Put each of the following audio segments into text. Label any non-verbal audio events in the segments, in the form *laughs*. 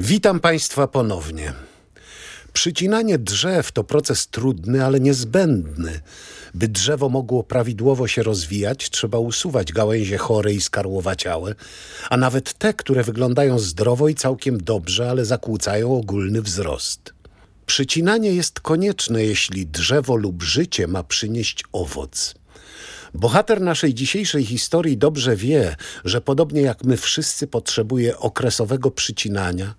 Witam Państwa ponownie. Przycinanie drzew to proces trudny, ale niezbędny. By drzewo mogło prawidłowo się rozwijać, trzeba usuwać gałęzie chore i skarłowaciałe, a nawet te, które wyglądają zdrowo i całkiem dobrze, ale zakłócają ogólny wzrost. Przycinanie jest konieczne, jeśli drzewo lub życie ma przynieść owoc. Bohater naszej dzisiejszej historii dobrze wie, że podobnie jak my wszyscy potrzebuje okresowego przycinania,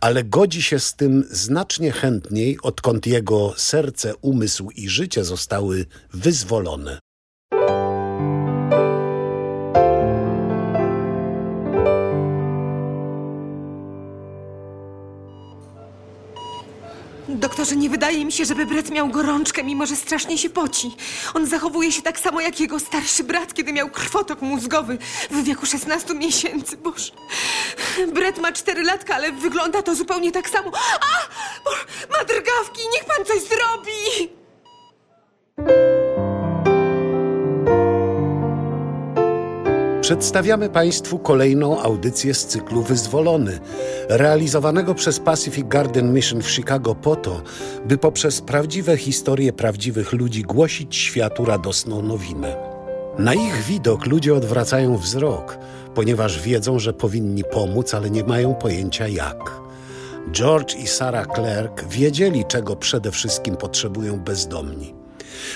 ale godzi się z tym znacznie chętniej, odkąd jego serce, umysł i życie zostały wyzwolone. Doktorze, nie wydaje mi się, żeby Brett miał gorączkę, mimo że strasznie się poci. On zachowuje się tak samo jak jego starszy brat, kiedy miał krwotok mózgowy w wieku 16 miesięcy. Boże. Brett ma 4 latka, ale wygląda to zupełnie tak samo. A! Ma drgawki, niech pan coś zrobi! Przedstawiamy Państwu kolejną audycję z cyklu Wyzwolony, realizowanego przez Pacific Garden Mission w Chicago po to, by poprzez prawdziwe historie prawdziwych ludzi głosić światu radosną nowinę. Na ich widok ludzie odwracają wzrok, ponieważ wiedzą, że powinni pomóc, ale nie mają pojęcia jak. George i Sarah Clark wiedzieli, czego przede wszystkim potrzebują bezdomni.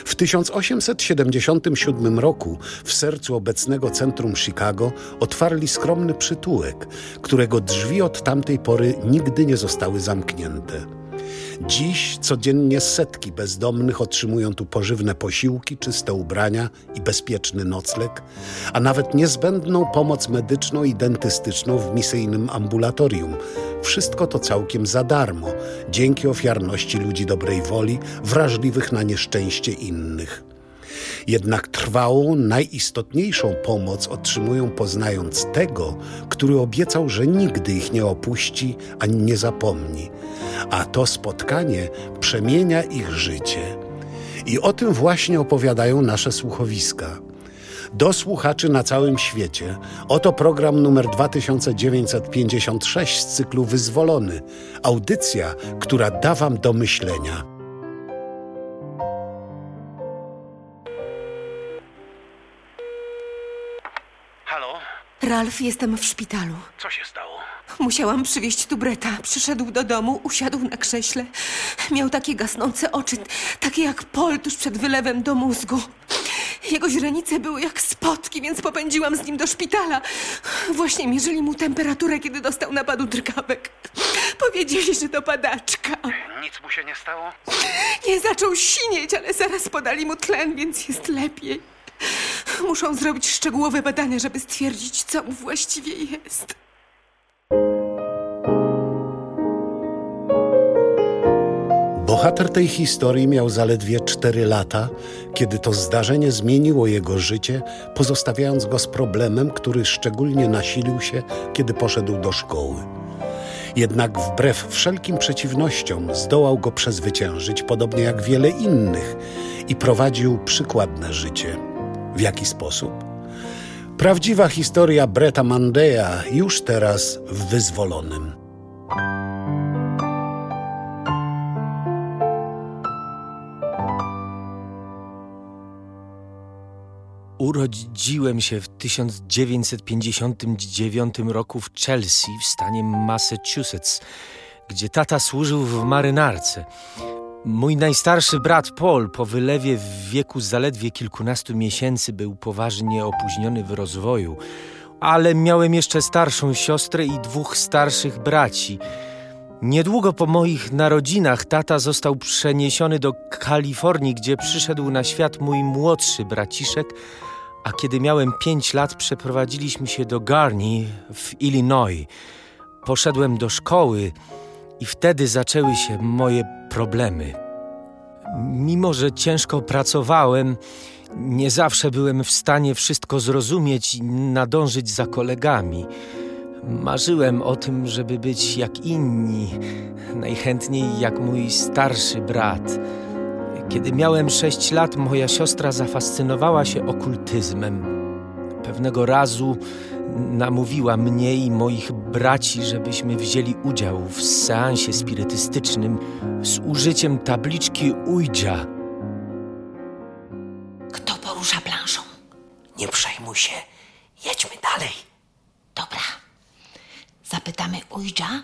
W 1877 roku w sercu obecnego centrum Chicago otwarli skromny przytułek, którego drzwi od tamtej pory nigdy nie zostały zamknięte. Dziś codziennie setki bezdomnych otrzymują tu pożywne posiłki, czyste ubrania i bezpieczny nocleg, a nawet niezbędną pomoc medyczną i dentystyczną w misyjnym ambulatorium. Wszystko to całkiem za darmo, dzięki ofiarności ludzi dobrej woli, wrażliwych na nieszczęście innych. Jednak trwałą, najistotniejszą pomoc otrzymują poznając tego, który obiecał, że nigdy ich nie opuści ani nie zapomni. A to spotkanie przemienia ich życie. I o tym właśnie opowiadają nasze słuchowiska. Do słuchaczy na całym świecie. Oto program numer 2956 z cyklu Wyzwolony. Audycja, która da Wam do myślenia. Ralf, jestem w szpitalu. Co się stało? Musiałam przywieźć tu Breta. Przyszedł do domu, usiadł na krześle. Miał takie gasnące oczy, takie jak pol tuż przed wylewem do mózgu. Jego źrenice były jak spotki, więc popędziłam z nim do szpitala. Właśnie mierzyli mu temperaturę, kiedy dostał napadu drgawek. Powiedzieli, że to padaczka. Nic mu się nie stało? Nie zaczął sinieć, ale zaraz podali mu tlen, więc jest lepiej. Muszą zrobić szczegółowe badania, żeby stwierdzić, co mu właściwie jest. Bohater tej historii miał zaledwie 4 lata, kiedy to zdarzenie zmieniło jego życie, pozostawiając go z problemem, który szczególnie nasilił się, kiedy poszedł do szkoły. Jednak wbrew wszelkim przeciwnościom zdołał go przezwyciężyć, podobnie jak wiele innych, i prowadził przykładne życie. W jaki sposób? Prawdziwa historia Breta Mandeya już teraz w Wyzwolonym. Urodziłem się w 1959 roku w Chelsea w stanie Massachusetts, gdzie tata służył w marynarce. Mój najstarszy brat Paul po wylewie w wieku zaledwie kilkunastu miesięcy był poważnie opóźniony w rozwoju, ale miałem jeszcze starszą siostrę i dwóch starszych braci. Niedługo po moich narodzinach tata został przeniesiony do Kalifornii, gdzie przyszedł na świat mój młodszy braciszek, a kiedy miałem pięć lat, przeprowadziliśmy się do Garni w Illinois. Poszedłem do szkoły i wtedy zaczęły się moje problemy. Mimo, że ciężko pracowałem, nie zawsze byłem w stanie wszystko zrozumieć i nadążyć za kolegami. Marzyłem o tym, żeby być jak inni, najchętniej jak mój starszy brat. Kiedy miałem sześć lat, moja siostra zafascynowała się okultyzmem. Pewnego razu namówiła mnie i moich braci, żebyśmy wzięli udział w seansie spirytystycznym z użyciem tabliczki Ouija. Kto porusza planszą? Nie przejmuj się. Jedźmy dalej. Dobra. Zapytamy Ujdzia,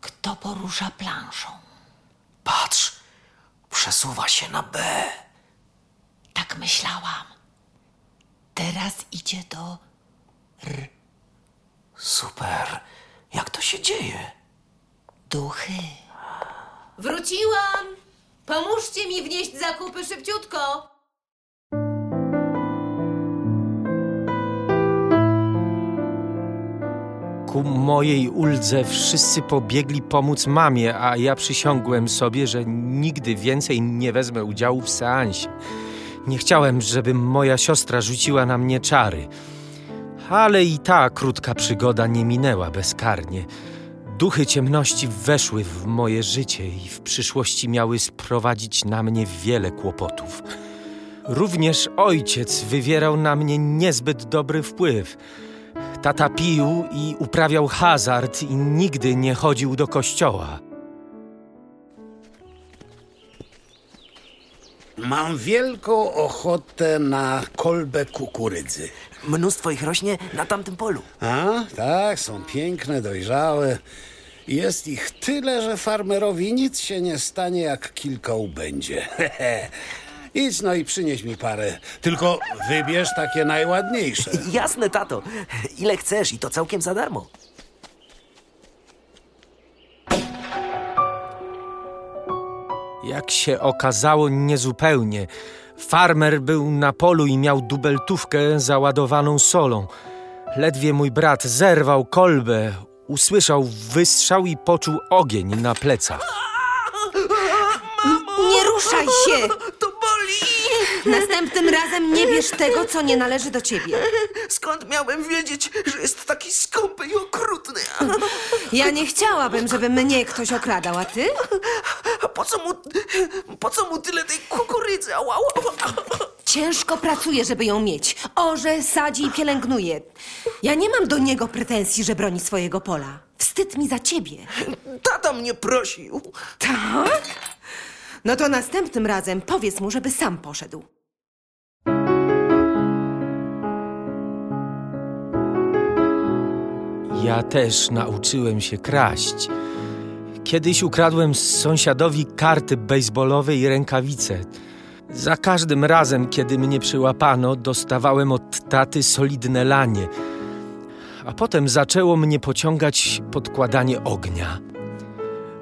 kto porusza planszą. Patrz, przesuwa się na B. Tak myślałam. Teraz idzie do Super. Jak to się dzieje? duchy. Wróciłam! Pomóżcie mi wnieść zakupy szybciutko! Ku mojej uldze wszyscy pobiegli pomóc mamie, a ja przysiągłem sobie, że nigdy więcej nie wezmę udziału w seansie. Nie chciałem, żeby moja siostra rzuciła na mnie czary. Ale i ta krótka przygoda nie minęła bezkarnie. Duchy ciemności weszły w moje życie i w przyszłości miały sprowadzić na mnie wiele kłopotów. Również ojciec wywierał na mnie niezbyt dobry wpływ. Tata pił i uprawiał hazard i nigdy nie chodził do kościoła. Mam wielką ochotę na kolbę kukurydzy. Mnóstwo ich rośnie na tamtym polu. A, tak, są piękne, dojrzałe. Jest ich tyle, że farmerowi nic się nie stanie, jak kilka ubędzie. *laughs* Idź no i przynieś mi parę. Tylko wybierz takie najładniejsze. *laughs* Jasne, tato. Ile chcesz i to całkiem za darmo. Jak się okazało, niezupełnie. Farmer był na polu i miał dubeltówkę załadowaną solą. Ledwie mój brat zerwał kolbę, usłyszał wystrzał i poczuł ogień na plecach. Nie ruszaj się! *laughs* Następnym razem nie bierz tego, co nie należy do ciebie. Skąd miałem wiedzieć, że jest taki skąpy i okrutny? Ja nie chciałabym, żeby mnie ktoś okradał, a ty? A po co mu, po co mu tyle tej kukurydzy? Ała, ała. Ciężko pracuje, żeby ją mieć. Orze, sadzi i pielęgnuje. Ja nie mam do niego pretensji, że broni swojego pola. Wstyd mi za ciebie. Tata mnie prosił. Tak? No to następnym razem powiedz mu, żeby sam poszedł. Ja też nauczyłem się kraść. Kiedyś ukradłem sąsiadowi karty bejsbolowe i rękawice. Za każdym razem, kiedy mnie przyłapano, dostawałem od taty solidne lanie. A potem zaczęło mnie pociągać podkładanie ognia.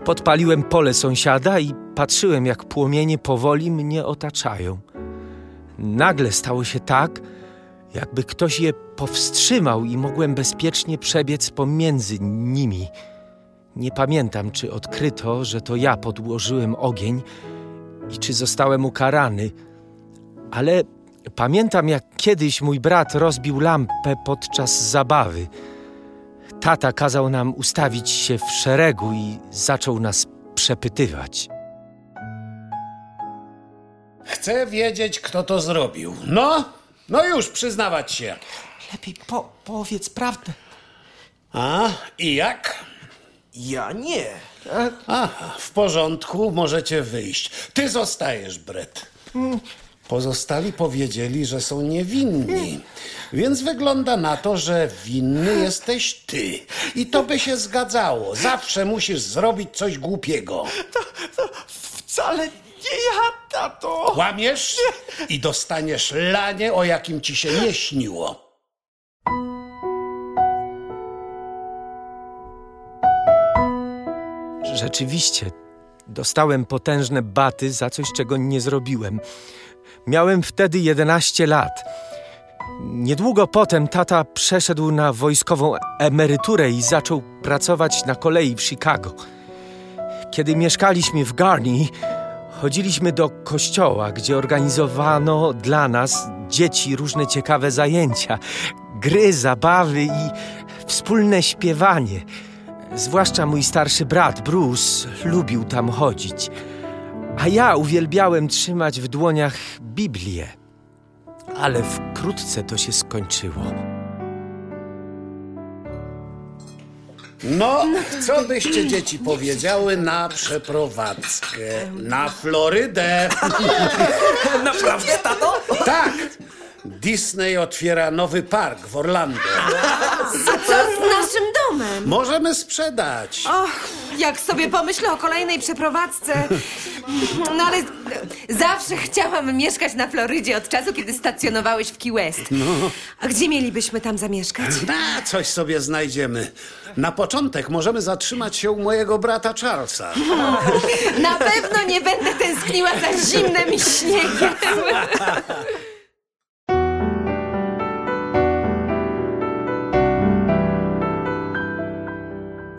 Podpaliłem pole sąsiada i patrzyłem, jak płomienie powoli mnie otaczają. Nagle stało się tak, jakby ktoś je powstrzymał i mogłem bezpiecznie przebiec pomiędzy nimi. Nie pamiętam, czy odkryto, że to ja podłożyłem ogień i czy zostałem ukarany, ale pamiętam, jak kiedyś mój brat rozbił lampę podczas zabawy. Tata kazał nam ustawić się w szeregu i zaczął nas przepytywać. Chcę wiedzieć, kto to zrobił. No, no już, przyznawać się. Lepiej po, powiedz prawdę. A, i jak? Ja nie. Aha, w porządku, możecie wyjść. Ty zostajesz, Brett. Pozostali powiedzieli, że są niewinni. Więc wygląda na to, że winny jesteś ty. I to by się zgadzało. Zawsze musisz zrobić coś głupiego. Wcale nie ja, tato. Kłamiesz i dostaniesz lanie, o jakim ci się nie śniło. Rzeczywiście, dostałem potężne baty za coś, czego nie zrobiłem. Miałem wtedy 11 lat. Niedługo potem tata przeszedł na wojskową emeryturę i zaczął pracować na kolei w Chicago. Kiedy mieszkaliśmy w Garni, chodziliśmy do kościoła, gdzie organizowano dla nas, dzieci, różne ciekawe zajęcia, gry, zabawy i wspólne śpiewanie. Zwłaszcza mój starszy brat Bruce lubił tam chodzić, a ja uwielbiałem trzymać w dłoniach Biblię. Ale wkrótce to się skończyło. No, co byście dzieci powiedziały na przeprowadzkę? Na Florydę! *laughs* Naprawdę, tato? Tak! Disney otwiera nowy park w Orlando. Co z naszym domem? Możemy sprzedać. Och, jak sobie pomyślę o kolejnej przeprowadzce. No ale zawsze chciałam mieszkać na Florydzie od czasu, kiedy stacjonowałeś w Key West. A gdzie mielibyśmy tam zamieszkać? Na, coś sobie znajdziemy. Na początek możemy zatrzymać się u mojego brata Charlesa. Na pewno nie będę tęskniła za zimnem i śniegiem. *laughs*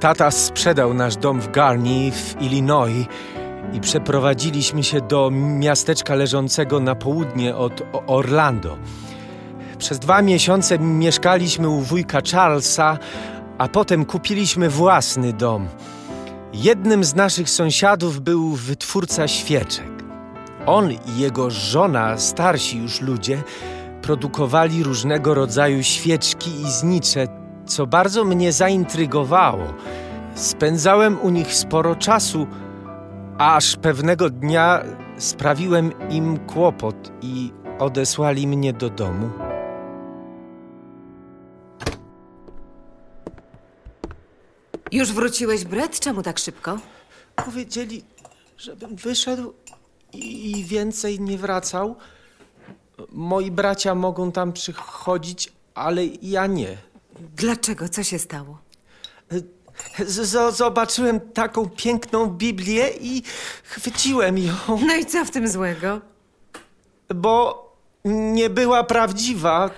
Tata sprzedał nasz dom w Garni w Illinois i przeprowadziliśmy się do miasteczka leżącego na południe od Orlando. Przez dwa miesiące mieszkaliśmy u wujka Charlesa, a potem kupiliśmy własny dom. Jednym z naszych sąsiadów był wytwórca świeczek. On i jego żona, starsi już ludzie, produkowali różnego rodzaju świeczki i znicze, co bardzo mnie zaintrygowało. Spędzałem u nich sporo czasu, aż pewnego dnia sprawiłem im kłopot i odesłali mnie do domu. Już wróciłeś, Brett? Czemu tak szybko? Powiedzieli, żebym wyszedł i więcej nie wracał. Moi bracia mogą tam przychodzić, ale ja nie. Dlaczego? Co się stało? Z- z- zobaczyłem taką piękną Biblię i chwyciłem ją, No i co w tym złego? bo nie była prawdziwa.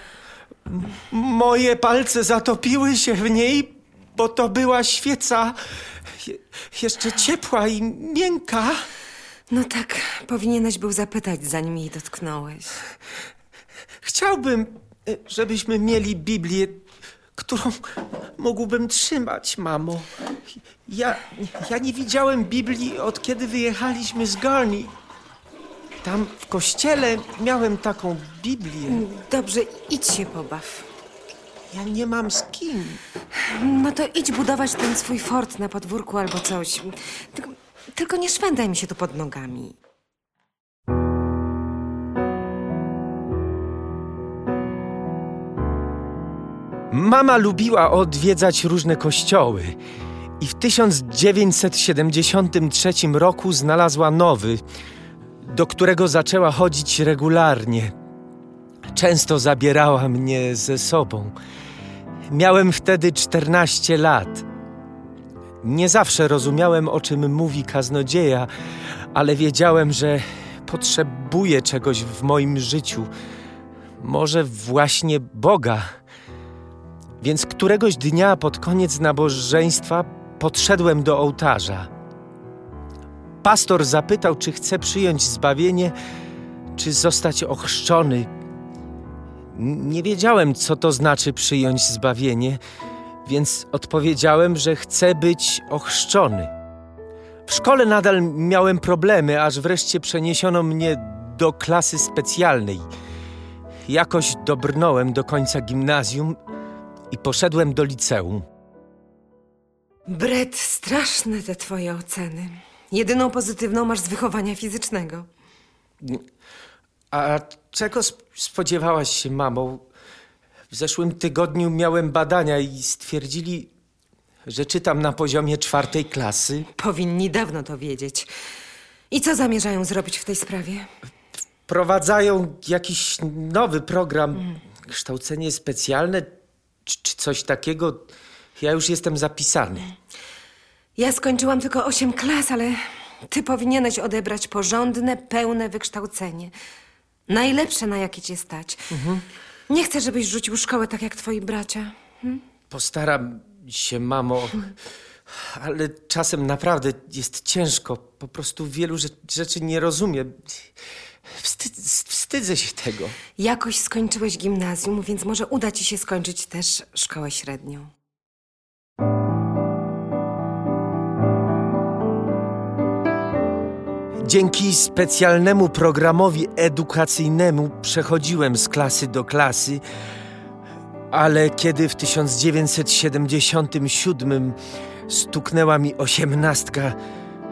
M- Moje palce zatopiły się w niej, bo to była świeca je- jeszcze ciepła i miękka. No tak, powinieneś był zapytać, zanim jej dotknąłeś. Chciałbym, y, żebyśmy mieli Biblię, którą mógłbym trzymać, mamo. Ja, ja nie widziałem Biblii od kiedy wyjechaliśmy z Garni. Tam w kościele miałem taką Biblię. Dobrze, idź się pobaw. Ja nie mam z kim. No to idź budować ten swój fort na podwórku albo coś. Tylko, tylko nie szwendaj mi się tu pod nogami. Mama lubiła odwiedzać różne kościoły i w 1973 roku znalazła nowy, do którego zaczęła chodzić regularnie. Często zabierała mnie ze sobą. Miałem wtedy 14 lat. Nie zawsze rozumiałem, o czym mówi kaznodzieja, ale wiedziałem, że potrzebuję czegoś w moim życiu. Może właśnie Boga. Więc któregoś dnia pod koniec nabożeństwa podszedłem do ołtarza. Pastor zapytał, czy chcę przyjąć zbawienie, czy zostać ochrzczony. Nie wiedziałem, co to znaczy przyjąć zbawienie, więc odpowiedziałem, że chcę być ochrzczony. W szkole nadal miałem problemy, aż wreszcie przeniesiono mnie do klasy specjalnej. Jakoś dobrnąłem do końca gimnazjum i poszedłem do liceum. Brett, straszne te twoje oceny. Jedyną pozytywną masz z wychowania fizycznego. A czego sp- spodziewałaś się, mamo? W zeszłym tygodniu miałem badania i stwierdzili, że czytam na poziomie czwartej klasy. Powinni dawno to wiedzieć. I co zamierzają zrobić w tej sprawie? Prowadzają jakiś nowy program, kształcenie specjalne czy, coś takiego. Ja już jestem zapisany. Ja skończyłam tylko osiem klas, ale ty powinieneś odebrać porządne, pełne wykształcenie. Najlepsze, na jakie cię stać. Nie chcę, żebyś rzucił szkołę tak jak twoi bracia. Postaram się, mamo, ale czasem naprawdę jest ciężko. Po prostu wielu rze- rzeczy nie rozumiem. Wstyd, wstydzę się tego. Jakoś skończyłeś gimnazjum, więc może uda ci się skończyć też szkołę średnią. Dzięki specjalnemu programowi edukacyjnemu przechodziłem z klasy do klasy, Ale kiedy w 1977 stuknęła mi osiemnastka,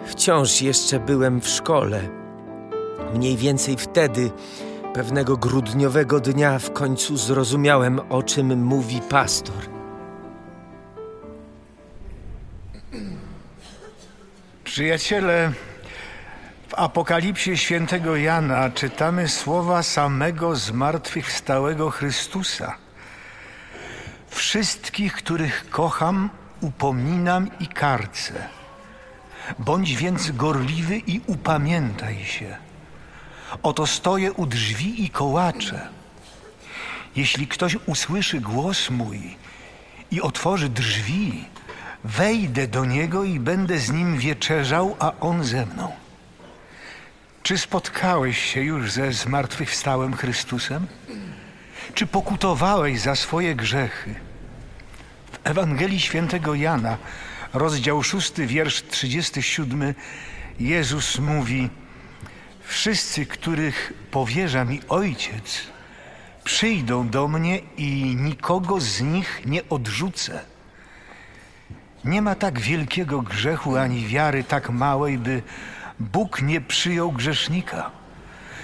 wciąż jeszcze byłem w szkole. Mniej więcej wtedy, pewnego grudniowego dnia, w końcu zrozumiałem, o czym mówi pastor. Przyjaciele, w Apokalipsie świętego Jana czytamy słowa samego zmartwychwstałego Chrystusa. Wszystkich, których kocham, upominam i karcę. Bądź więc gorliwy i upamiętaj się. Oto stoję u drzwi i kołaczę. Jeśli ktoś usłyszy głos mój i otworzy drzwi, wejdę do niego i będę z nim wieczerzał, a on ze mną. Czy spotkałeś się już ze zmartwychwstałym Chrystusem? Czy pokutowałeś za swoje grzechy? W Ewangelii Świętego Jana, rozdział 6, wiersz 37, Jezus mówi: Wszyscy, których powierza mi Ojciec, przyjdą do mnie i nikogo z nich nie odrzucę. Nie ma tak wielkiego grzechu ani wiary tak małej, by Bóg nie przyjął grzesznika,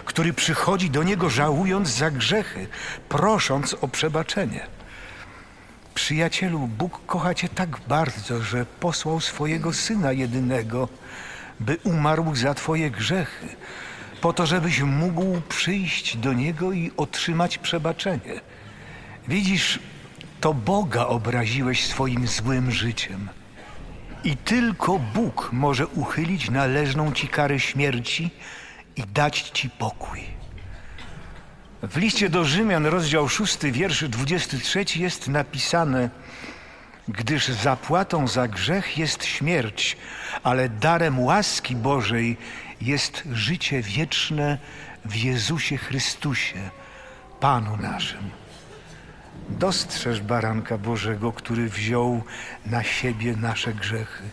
który przychodzi do niego żałując za grzechy, prosząc o przebaczenie. Przyjacielu, Bóg kocha cię tak bardzo, że posłał swojego syna jedynego, by umarł za twoje grzechy, po to, żebyś mógł przyjść do niego i otrzymać przebaczenie. Widzisz, to Boga obraziłeś swoim złym życiem. I tylko Bóg może uchylić należną ci karę śmierci i dać ci pokój. W liście do Rzymian, rozdział 6, wiersz 23 jest napisane: Gdyż zapłatą za grzech jest śmierć, ale darem łaski Bożej jest życie wieczne w Jezusie Chrystusie, Panu naszym. Dostrzeż baranka Bożego, który wziął na siebie nasze grzechy.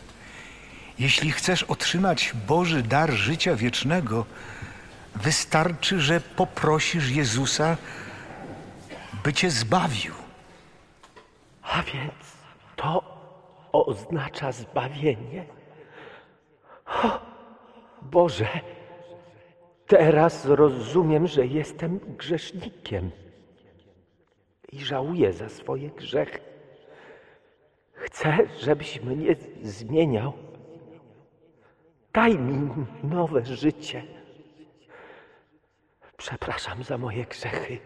Jeśli chcesz otrzymać Boży dar życia wiecznego, wystarczy, że poprosisz Jezusa, by cię zbawił. A więc to oznacza zbawienie. O, Boże, teraz rozumiem, że jestem grzesznikiem i żałuję za swoje grzechy. Chcę, żebyś mnie zmieniał. Daj mi nowe życie. Przepraszam za moje grzechy.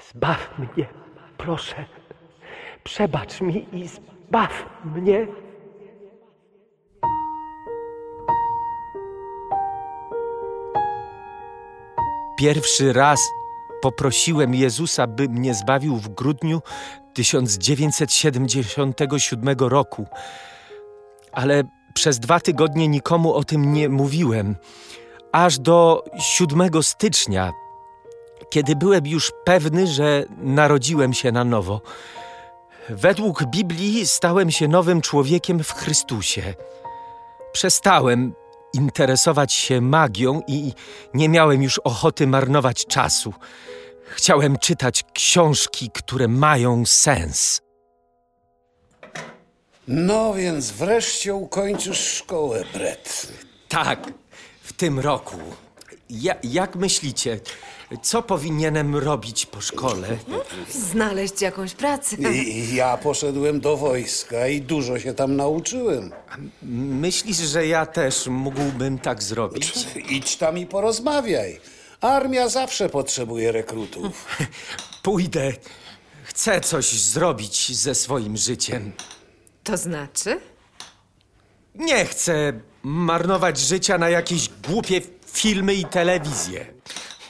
Zbaw mnie, proszę. Przebacz mi i zbaw mnie. Pierwszy raz poprosiłem Jezusa, by mnie zbawił w grudniu 1977 roku, ale przez dwa tygodnie nikomu o tym nie mówiłem. Aż do 7 stycznia, kiedy byłem już pewny, że narodziłem się na nowo. Według Biblii stałem się nowym człowiekiem w Chrystusie. Przestałem interesować się magią i nie miałem już ochoty marnować czasu. Chciałem czytać książki, które mają sens. No więc wreszcie ukończysz szkołę, Brett. Tak, w tym roku. Ja, jak myślicie, co powinienem robić po szkole? Znaleźć jakąś pracę. I ja poszedłem do wojska i dużo się tam nauczyłem. Myślisz, że ja też mógłbym tak zrobić? Idź tam i porozmawiaj. Armia zawsze potrzebuje rekrutów. *laughs* Pójdę. Chcę coś zrobić ze swoim życiem. To znaczy? Nie chcę marnować życia na jakieś głupie filmy i telewizję.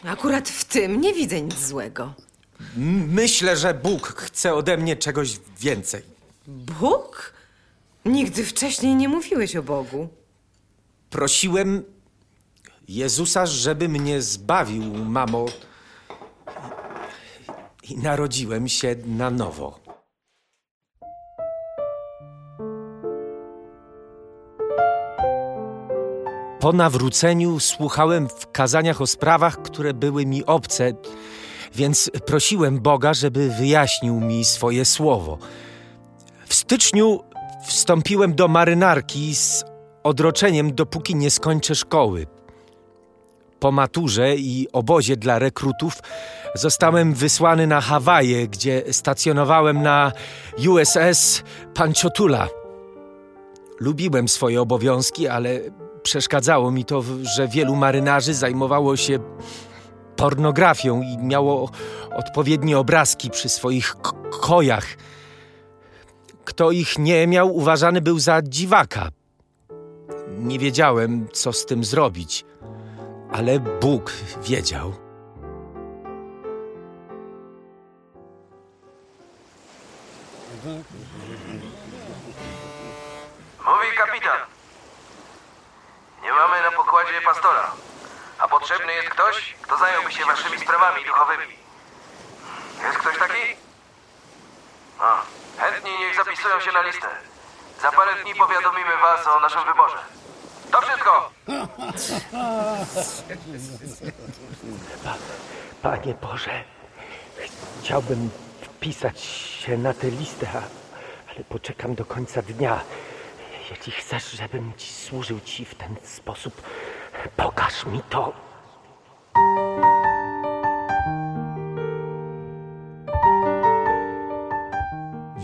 Akurat w tym nie widzę nic złego. M- Myślę, że Bóg chce ode mnie czegoś więcej. Bóg? Nigdy wcześniej nie mówiłeś o Bogu. Prosiłem Jezusa, żeby mnie zbawił, mamo. I narodziłem się na nowo. Po nawróceniu słuchałem w kazaniach o sprawach, które były mi obce. więc prosiłem Boga, żeby wyjaśnił mi swoje słowo. W styczniu wstąpiłem do marynarki z odroczeniem, dopóki nie skończę szkoły. Po maturze i obozie dla rekrutów zostałem wysłany na Hawaje, gdzie stacjonowałem na USS Panchotula. Lubiłem swoje obowiązki, ale przeszkadzało mi to, że wielu marynarzy zajmowało się pornografią i miało odpowiednie obrazki przy swoich kojach. Kto ich nie miał, uważany był za dziwaka. Nie wiedziałem, co z tym zrobić, ale Bóg wiedział. Mówi kapitan. Nie mamy na pokładzie pastora. A potrzebny jest ktoś, kto zająłby się waszymi sprawami duchowymi. Jest ktoś taki? A, chętni niech zapisują się na listę. Za parę dni powiadomimy was o naszym wyborze. To wszystko! Panie Boże, chciałbym wpisać się na tę listę, ale poczekam do końca dnia. Jeśli chcesz, żebym ci służył ci w ten sposób, pokaż mi to.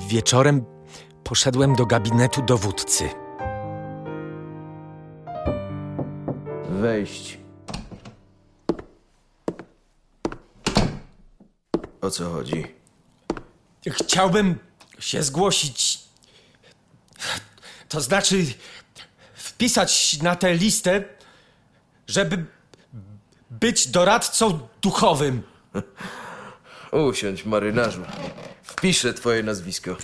Wieczorem poszedłem do gabinetu dowódcy. Wejść. O co chodzi? Chciałbym się zgłosić. To znaczy, wpisać na tę listę, żeby być doradcą duchowym. Usiądź, marynarzu. Wpiszę twoje nazwisko.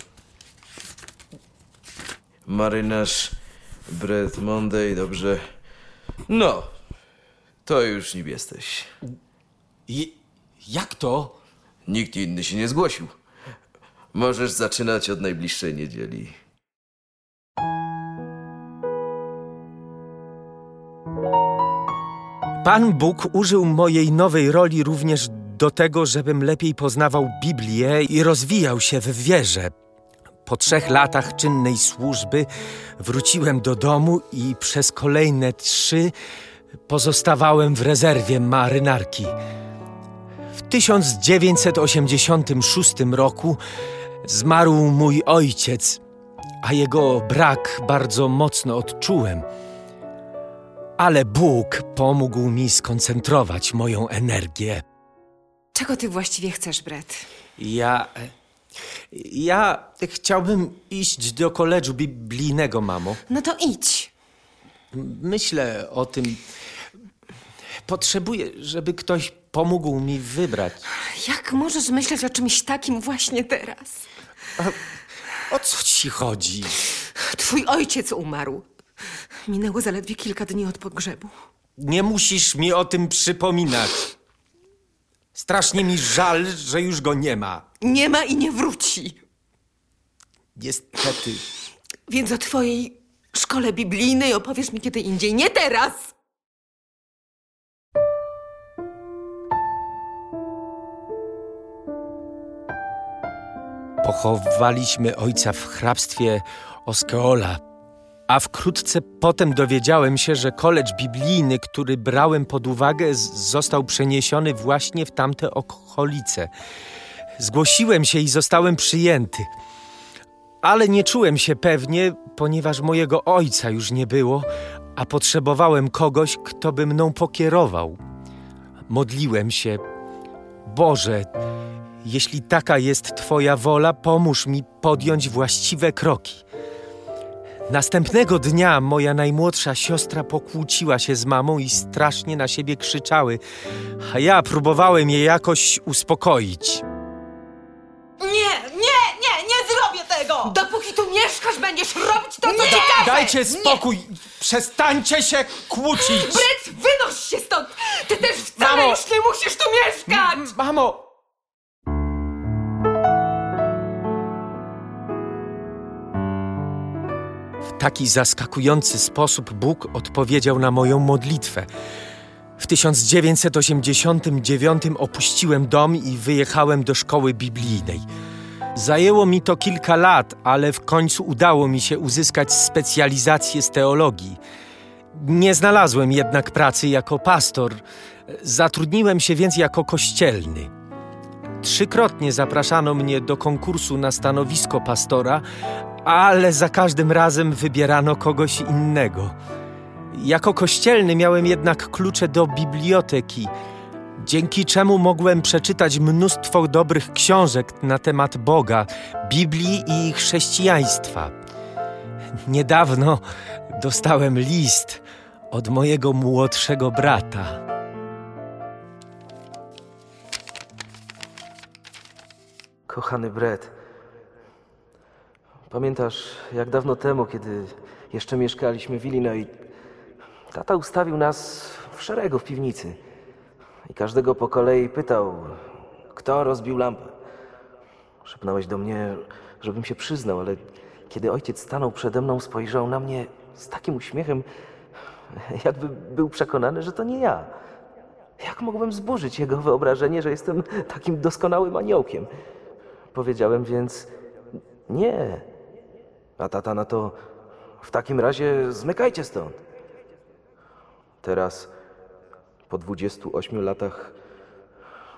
Marynarz Brett Monday, dobrze. No, to już nim jesteś. Jak to? Nikt inny się nie zgłosił. Możesz zaczynać od najbliższej niedzieli. Pan Bóg użył mojej nowej roli również do tego, żebym lepiej poznawał Biblię i rozwijał się w wierze. Po trzech latach czynnej służby wróciłem do domu i przez kolejne trzy pozostawałem w rezerwie marynarki. W 1986 roku zmarł mój ojciec, a jego brak bardzo mocno odczułem. Ale Bóg pomógł mi skoncentrować moją energię. Czego ty właściwie chcesz, Brett? Ja. Ja chciałbym iść do koledżu biblijnego, mamo. No to idź. Myślę o tym. Potrzebuję, żeby ktoś pomógł mi wybrać. Jak możesz myśleć o czymś takim właśnie teraz? O co ci chodzi? Twój ojciec umarł. Minęło zaledwie kilka dni od pogrzebu. Nie musisz mi o tym przypominać. Strasznie mi żal, że już go nie ma. Nie ma i nie wróci. Niestety. Więc o twojej szkole biblijnej opowiesz mi kiedy indziej, nie teraz! Pochowaliśmy ojca w hrabstwie Osceola, a wkrótce potem dowiedziałem się, że koledż biblijny, który brałem pod uwagę, został przeniesiony właśnie w tamte okolice. Zgłosiłem się i zostałem przyjęty. Ale nie czułem się pewnie, ponieważ mojego ojca już nie było, a potrzebowałem kogoś, kto by mną pokierował. Modliłem się. Boże, jeśli taka jest Twoja wola, pomóż mi podjąć właściwe kroki. Następnego dnia moja najmłodsza siostra pokłóciła się z mamą i strasznie na siebie krzyczały, a ja próbowałem je jakoś uspokoić. Nie, nie, nie, nie zrobię tego! Dopóki tu mieszkasz, będziesz robić to, co ciekawe! Dajcie spokój! Przestańcie się kłócić! Brett, wynoś się stąd! Ty też wcale Mamo! już nie musisz tu mieszkać! Mamo! Taki zaskakujący sposób Bóg odpowiedział na moją modlitwę. W 1989 opuściłem dom i wyjechałem do szkoły biblijnej. Zajęło mi to kilka lat, ale w końcu udało mi się uzyskać specjalizację z teologii. Nie znalazłem jednak pracy jako pastor. Zatrudniłem się więc jako kościelny. Trzykrotnie zapraszano mnie do konkursu na stanowisko pastora, ale za każdym razem wybierano kogoś innego. Jako kościelny miałem jednak klucze do biblioteki, dzięki czemu mogłem przeczytać mnóstwo dobrych książek na temat Boga, Biblii i chrześcijaństwa. Niedawno dostałem list od mojego młodszego brata. Kochany Brett, pamiętasz jak dawno temu, kiedy jeszcze mieszkaliśmy w Illinois, tata ustawił nas w szeregu w piwnicy i każdego po kolei pytał, kto rozbił lampę. Szepnąłeś do mnie, żebym się przyznał, ale kiedy ojciec stanął przede mną, spojrzał na mnie z takim uśmiechem, jakby był przekonany, że to nie ja. Jak mogłem zburzyć jego wyobrażenie, że jestem takim doskonałym aniołkiem? Powiedziałem więc nie. A tata na to w takim razie zmykajcie stąd. Teraz, po 28 latach,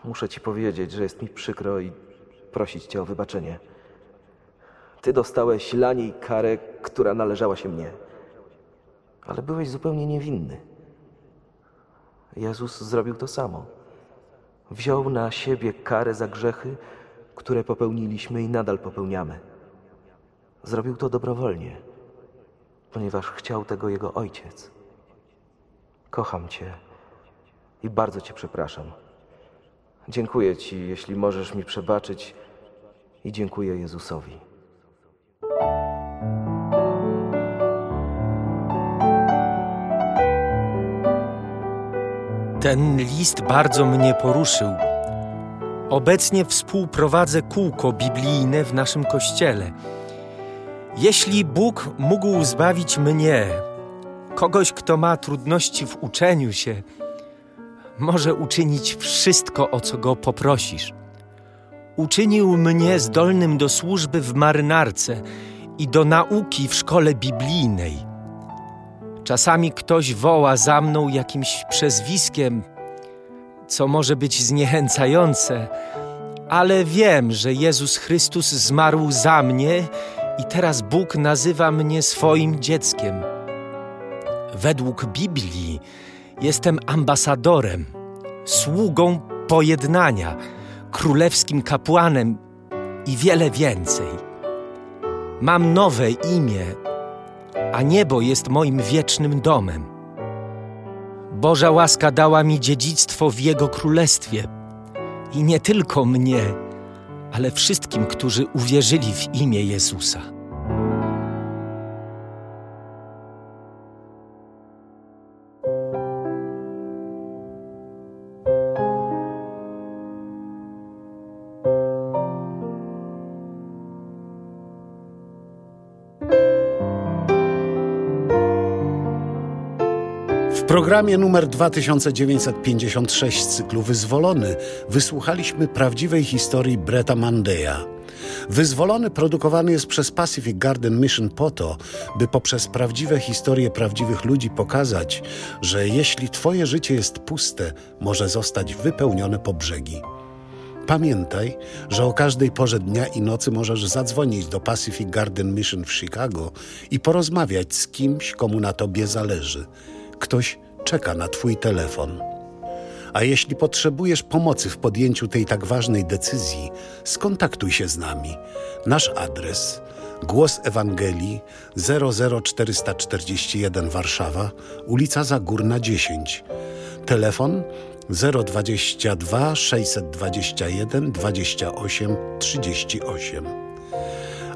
muszę ci powiedzieć, że jest mi przykro i prosić cię o wybaczenie. Ty dostałeś lanie i karę, która należała się mnie. Ale byłeś zupełnie niewinny. Jezus zrobił to samo. Wziął na siebie karę za grzechy, które popełniliśmy i nadal popełniamy. Zrobił to dobrowolnie, ponieważ chciał tego jego ojciec. Kocham Cię i bardzo Cię przepraszam. Dziękuję Ci, jeśli możesz mi przebaczyć, i dziękuję Jezusowi. Ten list bardzo mnie poruszył. Obecnie współprowadzę kółko biblijne w naszym kościele. Jeśli Bóg mógł zbawić mnie, kogoś, kto ma trudności w uczeniu się, może uczynić wszystko, o co go poprosisz. Uczynił mnie zdolnym do służby w marynarce i do nauki w szkole biblijnej. Czasami ktoś woła za mną jakimś przezwiskiem, co może być zniechęcające, ale wiem, że Jezus Chrystus zmarł za mnie i teraz Bóg nazywa mnie swoim dzieckiem. Według Biblii jestem ambasadorem, sługą pojednania, królewskim kapłanem i wiele więcej. Mam nowe imię, a niebo jest moim wiecznym domem. Boża łaska dała mi dziedzictwo w Jego królestwie i nie tylko mnie, ale wszystkim, którzy uwierzyli w imię Jezusa. Programie numer 2956 z cyklu Wyzwolony wysłuchaliśmy prawdziwej historii Bretta Mandeya. Wyzwolony produkowany jest przez Pacific Garden Mission po to, by poprzez prawdziwe historie prawdziwych ludzi pokazać, że jeśli Twoje życie jest puste, może zostać wypełnione po brzegi. Pamiętaj, że o każdej porze dnia i nocy możesz zadzwonić do Pacific Garden Mission w Chicago i porozmawiać z kimś, komu na tobie zależy. Ktoś czeka na Twój telefon. A jeśli potrzebujesz pomocy w podjęciu tej tak ważnej decyzji, skontaktuj się z nami. Nasz adres Głos Ewangelii 00441 Warszawa, ulica Zagórna 10. Telefon 022 621 28 38.